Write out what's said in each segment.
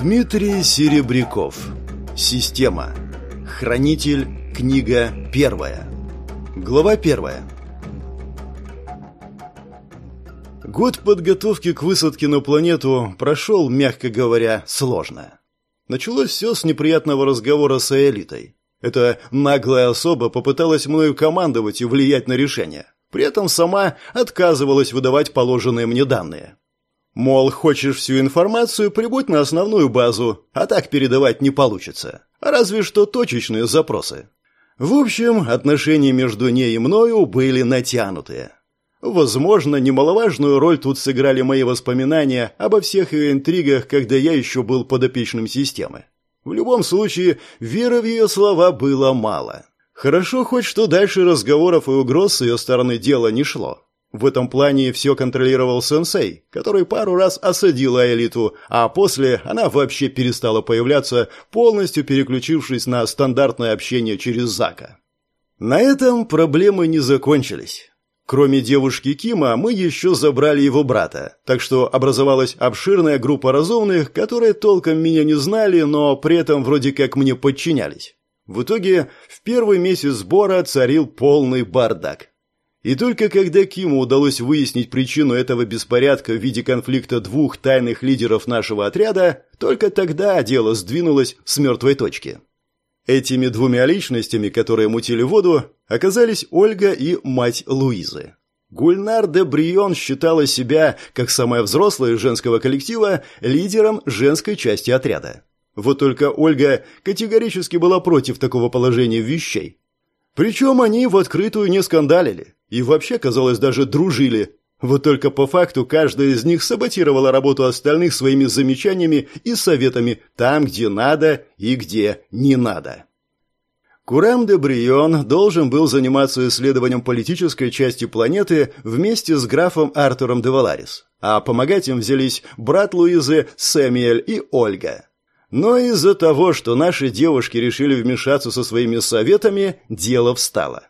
Дмитрий Серебряков. Система. Хранитель. Книга первая. Глава первая. Год подготовки к высадке на планету прошел, мягко говоря, сложно. Началось все с неприятного разговора с элитой. Эта наглая особа попыталась мною командовать и влиять на решение. При этом сама отказывалась выдавать положенные мне данные. Мол, хочешь всю информацию, прибудь на основную базу, а так передавать не получится. Разве что точечные запросы. В общем, отношения между ней и мною были натянутые. Возможно, немаловажную роль тут сыграли мои воспоминания обо всех ее интригах, когда я еще был подопечным системы. В любом случае, веры в ее слова было мало. Хорошо хоть что дальше разговоров и угроз с ее стороны дела не шло. В этом плане все контролировал сенсей, который пару раз осадил элиту, а после она вообще перестала появляться, полностью переключившись на стандартное общение через Зака. На этом проблемы не закончились. Кроме девушки Кима, мы еще забрали его брата, так что образовалась обширная группа разумных, которые толком меня не знали, но при этом вроде как мне подчинялись. В итоге в первый месяц сбора царил полный бардак. И только когда Киму удалось выяснить причину этого беспорядка в виде конфликта двух тайных лидеров нашего отряда, только тогда дело сдвинулось с мертвой точки. Этими двумя личностями, которые мутили воду, оказались Ольга и мать Луизы. Гульнар де Брион считала себя, как самая взрослая из женского коллектива, лидером женской части отряда. Вот только Ольга категорически была против такого положения вещей. Причем они в открытую не скандалили и вообще, казалось, даже дружили. Вот только по факту каждая из них саботировала работу остальных своими замечаниями и советами там, где надо и где не надо. Курам де Брион должен был заниматься исследованием политической части планеты вместе с графом Артуром де Валарис, а помогать им взялись брат Луизы Сэмюэль и Ольга. Но из-за того, что наши девушки решили вмешаться со своими советами, дело встало.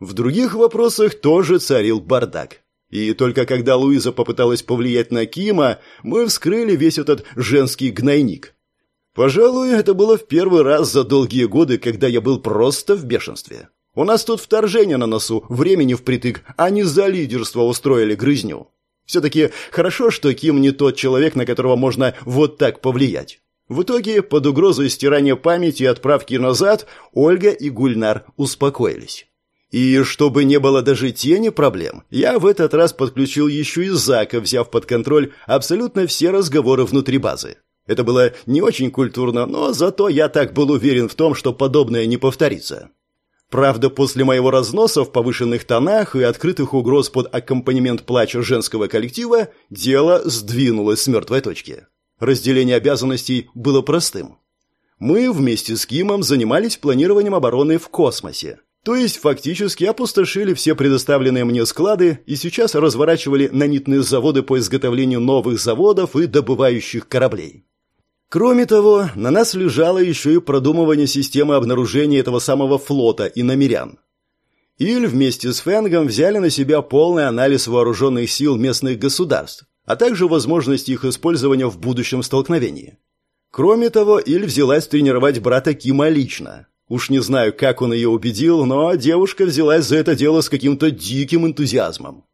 В других вопросах тоже царил бардак. И только когда Луиза попыталась повлиять на Кима, мы вскрыли весь этот женский гнойник. Пожалуй, это было в первый раз за долгие годы, когда я был просто в бешенстве. У нас тут вторжение на носу, времени впритык, а не за лидерство устроили грызню. Все-таки хорошо, что Ким не тот человек, на которого можно вот так повлиять. В итоге, под угрозой стирания памяти и отправки назад, Ольга и Гульнар успокоились. И чтобы не было даже тени проблем, я в этот раз подключил еще и Зака, взяв под контроль абсолютно все разговоры внутри базы. Это было не очень культурно, но зато я так был уверен в том, что подобное не повторится. Правда, после моего разноса в повышенных тонах и открытых угроз под аккомпанемент плача женского коллектива, дело сдвинулось с мертвой точки. Разделение обязанностей было простым. Мы вместе с Кимом занимались планированием обороны в космосе. То есть фактически опустошили все предоставленные мне склады и сейчас разворачивали нанитные заводы по изготовлению новых заводов и добывающих кораблей. Кроме того, на нас лежало еще и продумывание системы обнаружения этого самого флота и намерян. Иль вместе с Фенгом взяли на себя полный анализ вооруженных сил местных государств, а также возможности их использования в будущем столкновении. Кроме того, Иль взялась тренировать брата Кима лично, Уж не знаю, как он ее убедил, но девушка взялась за это дело с каким-то диким энтузиазмом.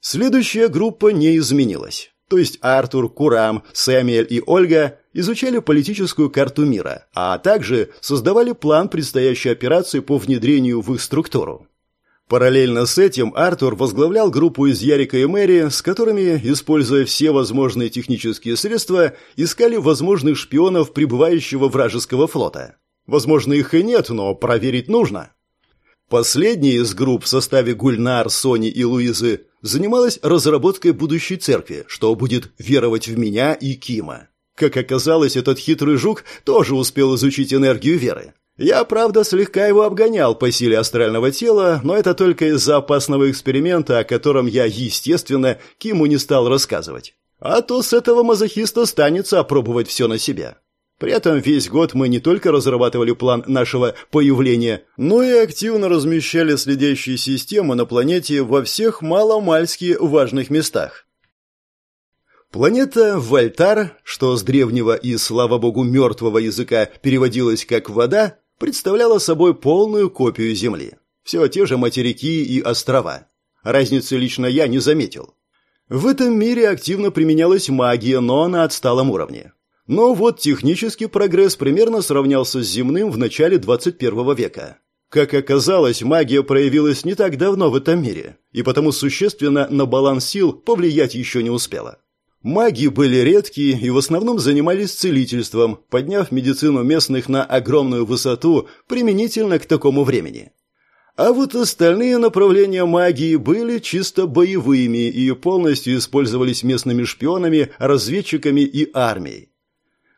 Следующая группа не изменилась. То есть Артур, Курам, Сэмюэль и Ольга изучали политическую карту мира, а также создавали план предстоящей операции по внедрению в их структуру. Параллельно с этим Артур возглавлял группу из Ярика и Мэри, с которыми, используя все возможные технические средства, искали возможных шпионов прибывающего вражеского флота. Возможно, их и нет, но проверить нужно. Последняя из групп в составе Гульнар, Сони и Луизы занималась разработкой будущей церкви, что будет веровать в меня и Кима. Как оказалось, этот хитрый жук тоже успел изучить энергию веры. Я, правда, слегка его обгонял по силе астрального тела, но это только из-за опасного эксперимента, о котором я, естественно, Киму не стал рассказывать. А то с этого мазохиста станется опробовать все на себя. При этом весь год мы не только разрабатывали план нашего появления, но и активно размещали следящие системы на планете во всех маломальски важных местах. Планета Вольтар, что с древнего и, слава богу, мертвого языка переводилась как «вода», представляла собой полную копию Земли. Все те же материки и острова. Разницы лично я не заметил. В этом мире активно применялась магия, но на отсталом уровне. Но вот технический прогресс примерно сравнялся с земным в начале 21 века. Как оказалось, магия проявилась не так давно в этом мире, и потому существенно на баланс сил повлиять еще не успела. Маги были редкие и в основном занимались целительством, подняв медицину местных на огромную высоту применительно к такому времени. А вот остальные направления магии были чисто боевыми и полностью использовались местными шпионами, разведчиками и армией.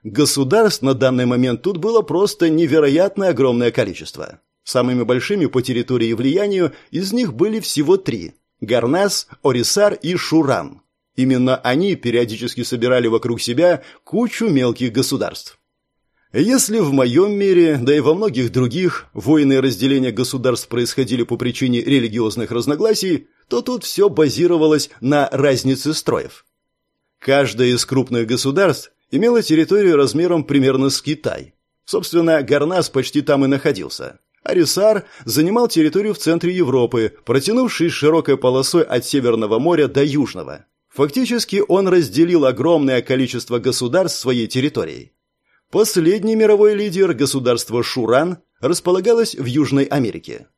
Государств на данный момент тут было просто невероятно огромное количество. Самыми большими по территории и влиянию из них были всего три – Гарнас, Орисар и Шуран. Именно они периодически собирали вокруг себя кучу мелких государств. Если в моем мире, да и во многих других, войны и разделения государств происходили по причине религиозных разногласий, то тут все базировалось на разнице строев. Каждое из крупных государств имело территорию размером примерно с Китай. Собственно, Гарнас почти там и находился. Арисар занимал территорию в центре Европы, протянувшись широкой полосой от Северного моря до Южного. Фактически он разделил огромное количество государств своей территорией. Последний мировой лидер государства Шуран располагалось в Южной Америке.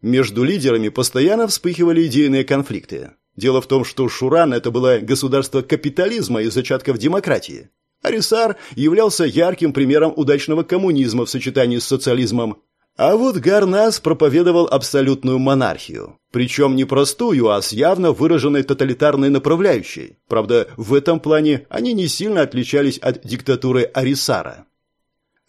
Между лидерами постоянно вспыхивали идейные конфликты. Дело в том, что Шуран – это было государство капитализма и зачатков демократии. Арисар являлся ярким примером удачного коммунизма в сочетании с социализмом, а вот Гарнас проповедовал абсолютную монархию. Причем не простую, а с явно выраженной тоталитарной направляющей. Правда, в этом плане они не сильно отличались от диктатуры Арисара.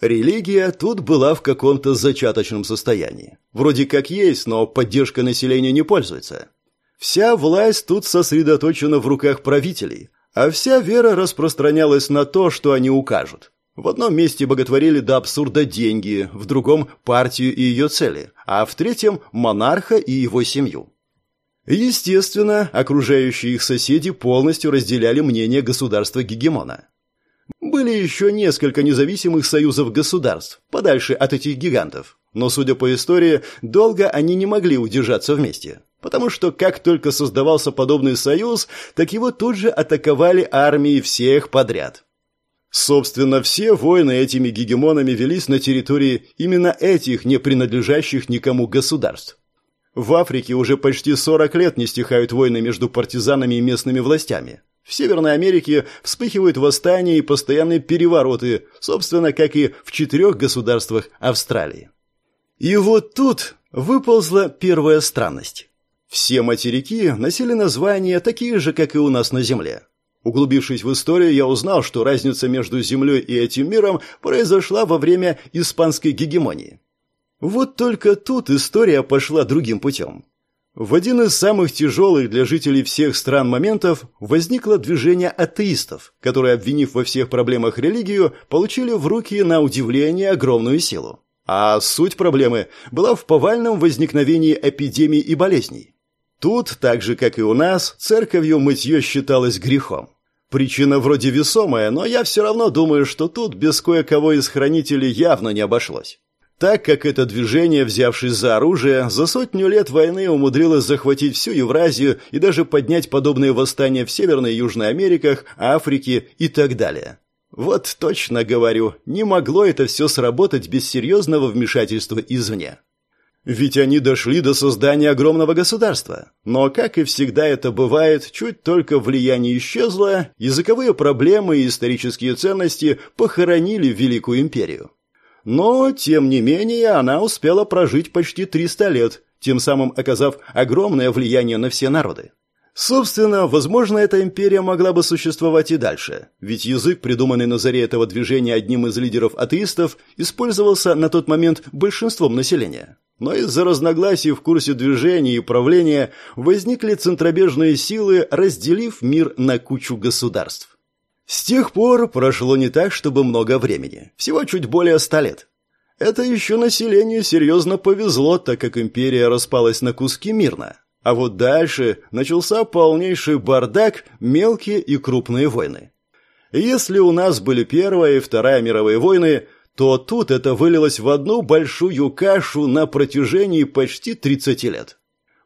Религия тут была в каком-то зачаточном состоянии. Вроде как есть, но поддержка населения не пользуется. Вся власть тут сосредоточена в руках правителей, а вся вера распространялась на то, что они укажут. В одном месте боготворили до абсурда деньги, в другом – партию и ее цели, а в третьем – монарха и его семью. Естественно, окружающие их соседи полностью разделяли мнение государства-гегемона. Были еще несколько независимых союзов государств, подальше от этих гигантов. Но, судя по истории, долго они не могли удержаться вместе. Потому что как только создавался подобный союз, так его тут же атаковали армии всех подряд. Собственно, все войны этими гегемонами велись на территории именно этих не принадлежащих никому государств. В Африке уже почти 40 лет не стихают войны между партизанами и местными властями. В Северной Америке вспыхивают восстания и постоянные перевороты, собственно, как и в четырех государствах Австралии. И вот тут выползла первая странность. Все материки носили названия такие же, как и у нас на Земле. Углубившись в историю, я узнал, что разница между Землей и этим миром произошла во время испанской гегемонии. Вот только тут история пошла другим путем. В один из самых тяжелых для жителей всех стран моментов возникло движение атеистов, которые, обвинив во всех проблемах религию, получили в руки на удивление огромную силу. А суть проблемы была в повальном возникновении эпидемий и болезней. Тут, так же как и у нас, церковью мытье считалось грехом. Причина вроде весомая, но я все равно думаю, что тут без кое-кого из хранителей явно не обошлось. Так как это движение, взявшись за оружие, за сотню лет войны умудрилось захватить всю Евразию и даже поднять подобные восстания в Северной и Южной Америках, Африке и так далее. Вот точно говорю, не могло это все сработать без серьезного вмешательства извне. Ведь они дошли до создания огромного государства. Но, как и всегда это бывает, чуть только влияние исчезло, языковые проблемы и исторические ценности похоронили Великую империю. Но, тем не менее, она успела прожить почти 300 лет, тем самым оказав огромное влияние на все народы. Собственно, возможно, эта империя могла бы существовать и дальше, ведь язык, придуманный на заре этого движения одним из лидеров атеистов, использовался на тот момент большинством населения. Но из-за разногласий в курсе движения и управления возникли центробежные силы, разделив мир на кучу государств. С тех пор прошло не так, чтобы много времени, всего чуть более ста лет. Это еще населению серьезно повезло, так как империя распалась на куски мирно. А вот дальше начался полнейший бардак, мелкие и крупные войны. Если у нас были Первая и Вторая мировые войны, то тут это вылилось в одну большую кашу на протяжении почти 30 лет.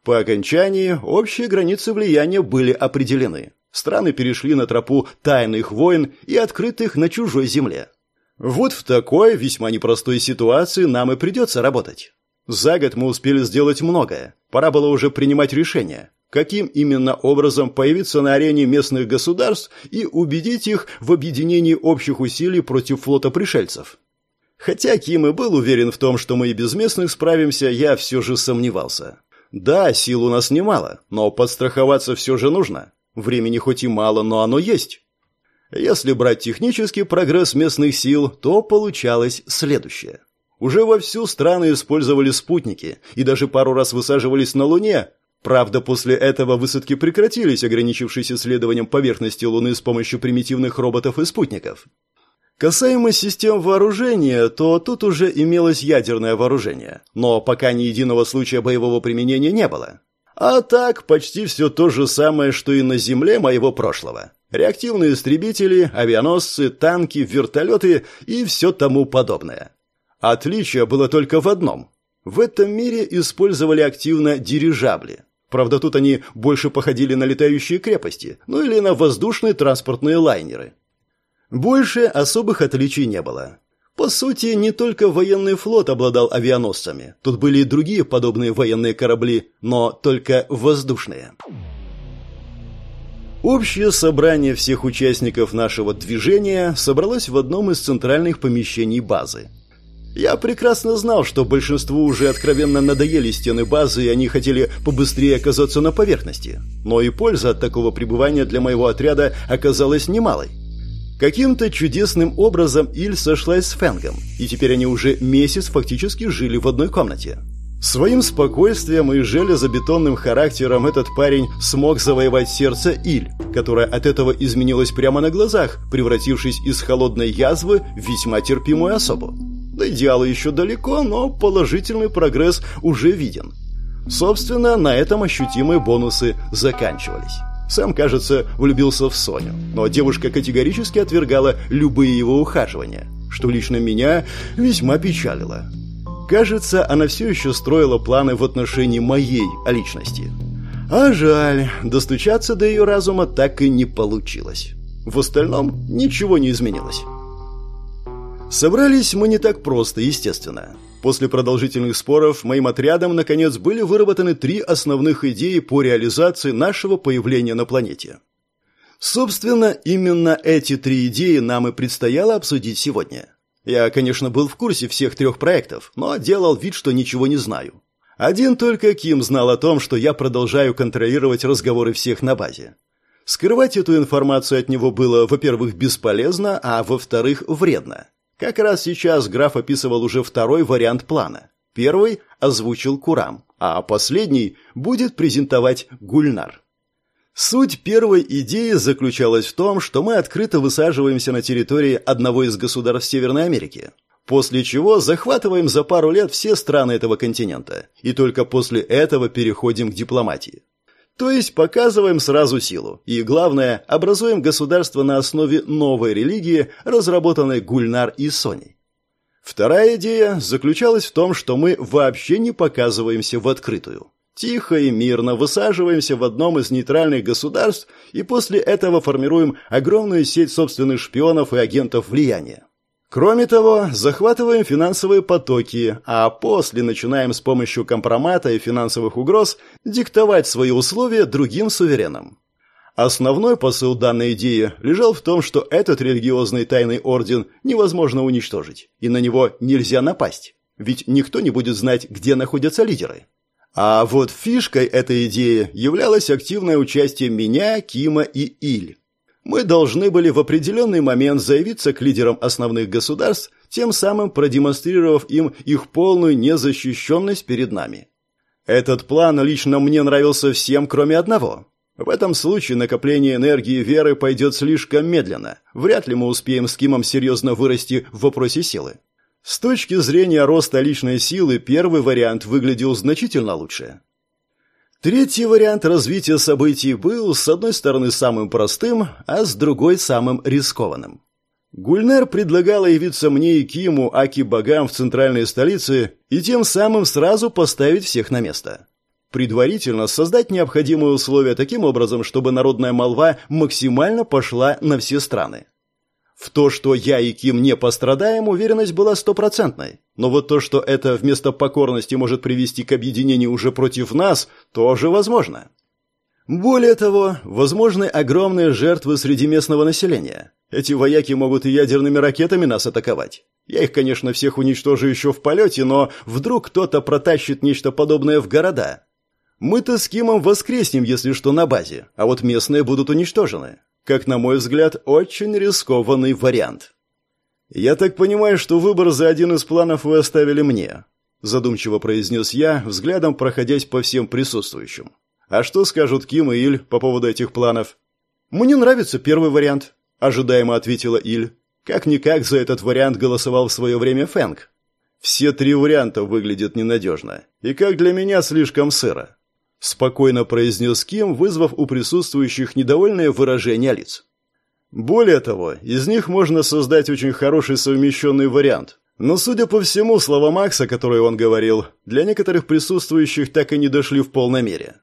По окончании общие границы влияния были определены. Страны перешли на тропу тайных войн и открытых на чужой земле. Вот в такой весьма непростой ситуации нам и придется работать. За год мы успели сделать многое. Пора было уже принимать решение, каким именно образом появиться на арене местных государств и убедить их в объединении общих усилий против флота пришельцев. Хотя Ким и был уверен в том, что мы и без местных справимся, я все же сомневался. Да, сил у нас немало, но подстраховаться все же нужно. Времени хоть и мало, но оно есть. Если брать технический прогресс местных сил, то получалось следующее. Уже вовсю страны использовали спутники и даже пару раз высаживались на Луне. Правда, после этого высадки прекратились, ограничившись исследованием поверхности Луны с помощью примитивных роботов и спутников. Касаемо систем вооружения, то тут уже имелось ядерное вооружение, но пока ни единого случая боевого применения не было. А так, почти все то же самое, что и на Земле моего прошлого. Реактивные истребители, авианосцы, танки, вертолеты и все тому подобное. Отличие было только в одном. В этом мире использовали активно дирижабли. Правда, тут они больше походили на летающие крепости, ну или на воздушные транспортные лайнеры. Больше особых отличий не было. По сути, не только военный флот обладал авианосцами. Тут были и другие подобные военные корабли, но только воздушные. Общее собрание всех участников нашего движения собралось в одном из центральных помещений базы. Я прекрасно знал, что большинству уже откровенно надоели стены базы, и они хотели побыстрее оказаться на поверхности. Но и польза от такого пребывания для моего отряда оказалась немалой. Каким-то чудесным образом Иль сошлась с Фэнгом, и теперь они уже месяц фактически жили в одной комнате. Своим спокойствием и железобетонным характером этот парень смог завоевать сердце Иль, которое от этого изменилось прямо на глазах, превратившись из холодной язвы в весьма терпимую особу. До идеала еще далеко, но положительный прогресс уже виден. Собственно, на этом ощутимые бонусы заканчивались. Сам, кажется, влюбился в Соню, но девушка категорически отвергала любые его ухаживания, что лично меня весьма печалило. Кажется, она все еще строила планы в отношении моей личности. А жаль, достучаться до ее разума так и не получилось. В остальном ничего не изменилось. Собрались мы не так просто, естественно. После продолжительных споров моим отрядом, наконец, были выработаны три основных идеи по реализации нашего появления на планете. Собственно, именно эти три идеи нам и предстояло обсудить сегодня. Я, конечно, был в курсе всех трех проектов, но делал вид, что ничего не знаю. Один только Ким знал о том, что я продолжаю контролировать разговоры всех на базе. Скрывать эту информацию от него было, во-первых, бесполезно, а во-вторых, вредно. Как раз сейчас граф описывал уже второй вариант плана. Первый озвучил Курам, а последний будет презентовать Гульнар. Суть первой идеи заключалась в том, что мы открыто высаживаемся на территории одного из государств Северной Америки, после чего захватываем за пару лет все страны этого континента, и только после этого переходим к дипломатии. То есть показываем сразу силу. И главное, образуем государство на основе новой религии, разработанной Гульнар и Соней. Вторая идея заключалась в том, что мы вообще не показываемся в открытую. Тихо и мирно высаживаемся в одном из нейтральных государств и после этого формируем огромную сеть собственных шпионов и агентов влияния. Кроме того, захватываем финансовые потоки, а после начинаем с помощью компромата и финансовых угроз диктовать свои условия другим суверенам. Основной посыл данной идеи лежал в том, что этот религиозный тайный орден невозможно уничтожить, и на него нельзя напасть, ведь никто не будет знать, где находятся лидеры. А вот фишкой этой идеи являлось активное участие меня, Кима и Иль, мы должны были в определенный момент заявиться к лидерам основных государств, тем самым продемонстрировав им их полную незащищенность перед нами. Этот план лично мне нравился всем, кроме одного. В этом случае накопление энергии веры пойдет слишком медленно. Вряд ли мы успеем с Кимом серьезно вырасти в вопросе силы. С точки зрения роста личной силы, первый вариант выглядел значительно лучше. Третий вариант развития событий был, с одной стороны, самым простым, а с другой – самым рискованным. Гульнер предлагала явиться мне и Киму, аки богам в центральной столице, и тем самым сразу поставить всех на место. Предварительно создать необходимые условия таким образом, чтобы народная молва максимально пошла на все страны. В то, что я и Ким не пострадаем, уверенность была стопроцентной. Но вот то, что это вместо покорности может привести к объединению уже против нас, тоже возможно. Более того, возможны огромные жертвы среди местного населения. Эти вояки могут и ядерными ракетами нас атаковать. Я их, конечно, всех уничтожу еще в полете, но вдруг кто-то протащит нечто подобное в города. Мы-то с Кимом воскреснем, если что, на базе, а вот местные будут уничтожены. Как, на мой взгляд, очень рискованный вариант. «Я так понимаю, что выбор за один из планов вы оставили мне», задумчиво произнес я, взглядом проходясь по всем присутствующим. «А что скажут Ким и Иль по поводу этих планов?» «Мне нравится первый вариант», – ожидаемо ответила Иль. Как-никак за этот вариант голосовал в свое время Фэнк. Все три варианта выглядят ненадежно. И как для меня слишком сыро. Спокойно произнес Ким, вызвав у присутствующих недовольное выражение лиц. Более того, из них можно создать очень хороший совмещенный вариант. Но, судя по всему, слова Макса, которые он говорил, для некоторых присутствующих так и не дошли в полной мере.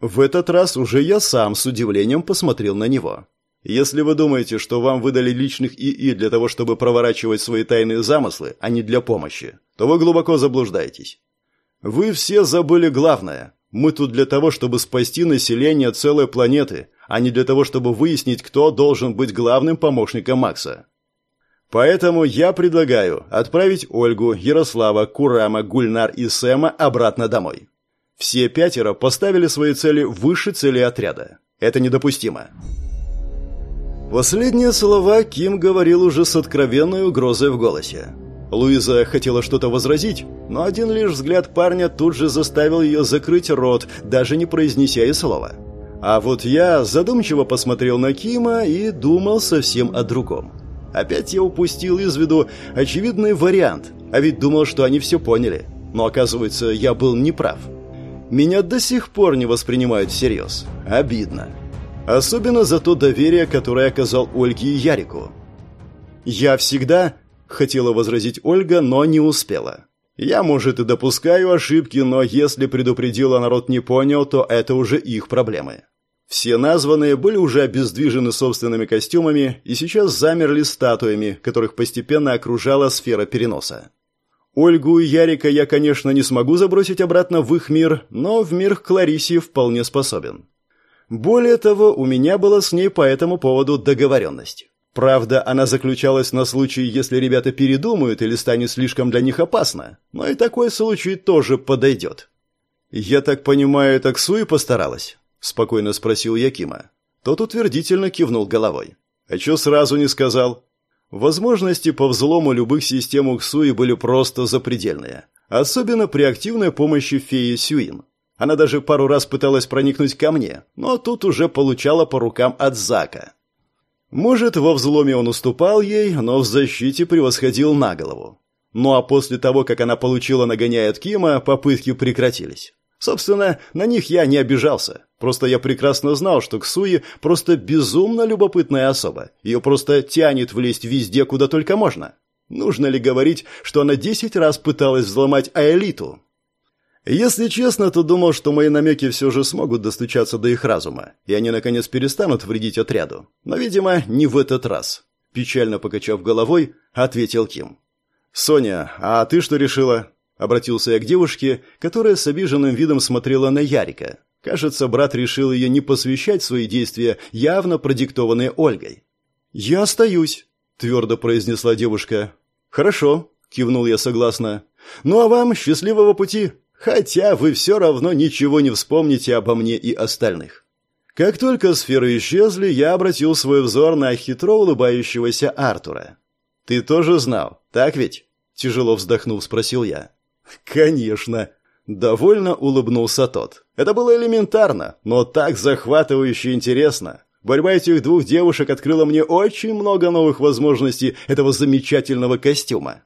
В этот раз уже я сам с удивлением посмотрел на него. Если вы думаете, что вам выдали личных ИИ для того, чтобы проворачивать свои тайные замыслы, а не для помощи, то вы глубоко заблуждаетесь. Вы все забыли главное. Мы тут для того, чтобы спасти население целой планеты, а не для того, чтобы выяснить, кто должен быть главным помощником Макса. Поэтому я предлагаю отправить Ольгу, Ярослава, Курама, Гульнар и Сэма обратно домой. Все пятеро поставили свои цели выше цели отряда. Это недопустимо. Последние слова Ким говорил уже с откровенной угрозой в голосе. Луиза хотела что-то возразить, но один лишь взгляд парня тут же заставил ее закрыть рот, даже не произнеся и слова. А вот я задумчиво посмотрел на Кима и думал совсем о другом. Опять я упустил из виду очевидный вариант, а ведь думал, что они все поняли. Но оказывается, я был неправ. Меня до сих пор не воспринимают всерьез. Обидно. Особенно за то доверие, которое оказал Ольге и Ярику. Я всегда Хотела возразить Ольга, но не успела. Я, может, и допускаю ошибки, но если предупредила народ не понял, то это уже их проблемы. Все названные были уже обездвижены собственными костюмами и сейчас замерли статуями, которых постепенно окружала сфера переноса. Ольгу и Ярика я, конечно, не смогу забросить обратно в их мир, но в мир Кларисии вполне способен. Более того, у меня была с ней по этому поводу договоренность. Правда, она заключалась на случай, если ребята передумают или станет слишком для них опасно. Но и такой случай тоже подойдет. «Я так понимаю, таксуи постаралась?» – спокойно спросил Якима. Тот утвердительно кивнул головой. «А чё сразу не сказал?» Возможности по взлому любых систем Уксуи были просто запредельные. Особенно при активной помощи феи Сюин. Она даже пару раз пыталась проникнуть ко мне, но тут уже получала по рукам от Зака. Может, во взломе он уступал ей, но в защите превосходил на голову. Ну а после того, как она получила нагоняя от Кима, попытки прекратились. Собственно, на них я не обижался. Просто я прекрасно знал, что Ксуи просто безумно любопытная особа. Ее просто тянет влезть везде, куда только можно. Нужно ли говорить, что она десять раз пыталась взломать Аэлиту? Если честно, то думал, что мои намеки все же смогут достучаться до их разума, и они, наконец, перестанут вредить отряду. Но, видимо, не в этот раз. Печально покачав головой, ответил Ким. «Соня, а ты что решила?» Обратился я к девушке, которая с обиженным видом смотрела на Ярика. Кажется, брат решил ее не посвящать свои действия, явно продиктованные Ольгой. «Я остаюсь», — твердо произнесла девушка. «Хорошо», — кивнул я согласно. «Ну а вам счастливого пути!» Хотя вы все равно ничего не вспомните обо мне и остальных. Как только сферы исчезли, я обратил свой взор на хитро улыбающегося Артура. «Ты тоже знал, так ведь?» Тяжело вздохнув, спросил я. «Конечно!» Довольно улыбнулся тот. «Это было элементарно, но так захватывающе интересно. Борьба этих двух девушек открыла мне очень много новых возможностей этого замечательного костюма».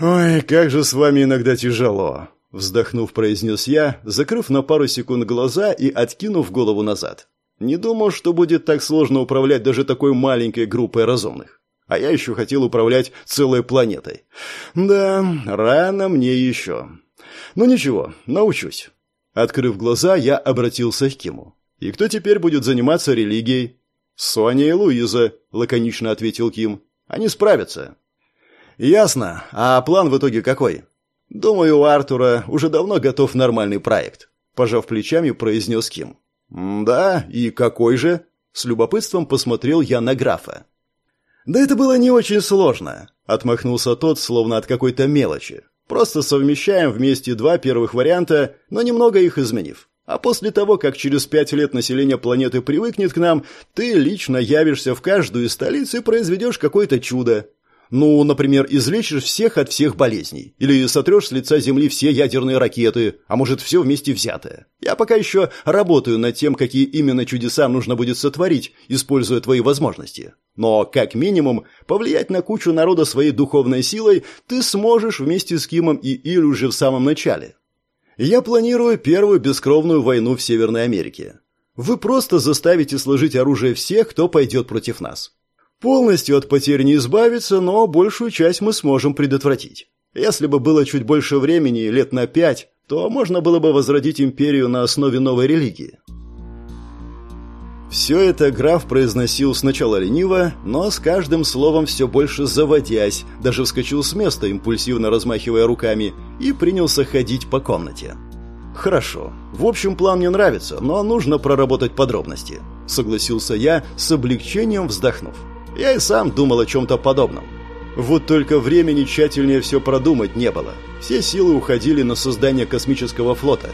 «Ой, как же с вами иногда тяжело!» Вздохнув, произнес я, закрыв на пару секунд глаза и откинув голову назад. Не думал, что будет так сложно управлять даже такой маленькой группой разумных. А я еще хотел управлять целой планетой. Да, рано мне еще. Но ну ничего, научусь. Открыв глаза, я обратился к Киму. «И кто теперь будет заниматься религией?» «Соня и Луиза», — лаконично ответил Ким. «Они справятся». «Ясно. А план в итоге какой?» «Думаю, у Артура уже давно готов нормальный проект», — пожав плечами, произнес Ким. «Да, и какой же?» С любопытством посмотрел я на графа. «Да это было не очень сложно», — отмахнулся тот, словно от какой-то мелочи. «Просто совмещаем вместе два первых варианта, но немного их изменив. А после того, как через пять лет население планеты привыкнет к нам, ты лично явишься в каждую из столиц и произведешь какое-то чудо. Ну, например, излечишь всех от всех болезней. Или сотрешь с лица Земли все ядерные ракеты, а может, все вместе взятое. Я пока еще работаю над тем, какие именно чудеса нужно будет сотворить, используя твои возможности. Но, как минимум, повлиять на кучу народа своей духовной силой ты сможешь вместе с Кимом и Иль уже в самом начале. Я планирую первую бескровную войну в Северной Америке. Вы просто заставите сложить оружие всех, кто пойдет против нас. Полностью от потерь не избавиться, но большую часть мы сможем предотвратить. Если бы было чуть больше времени, лет на пять, то можно было бы возродить империю на основе новой религии. Все это граф произносил сначала лениво, но с каждым словом все больше заводясь, даже вскочил с места, импульсивно размахивая руками, и принялся ходить по комнате. «Хорошо. В общем, план мне нравится, но нужно проработать подробности», — согласился я, с облегчением вздохнув. Я и сам думал о чем-то подобном. Вот только времени тщательнее все продумать не было. Все силы уходили на создание космического флота.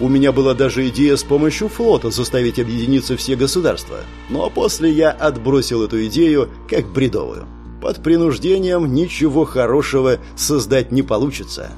У меня была даже идея с помощью флота заставить объединиться все государства. Но после я отбросил эту идею как бредовую. Под принуждением ничего хорошего создать не получится.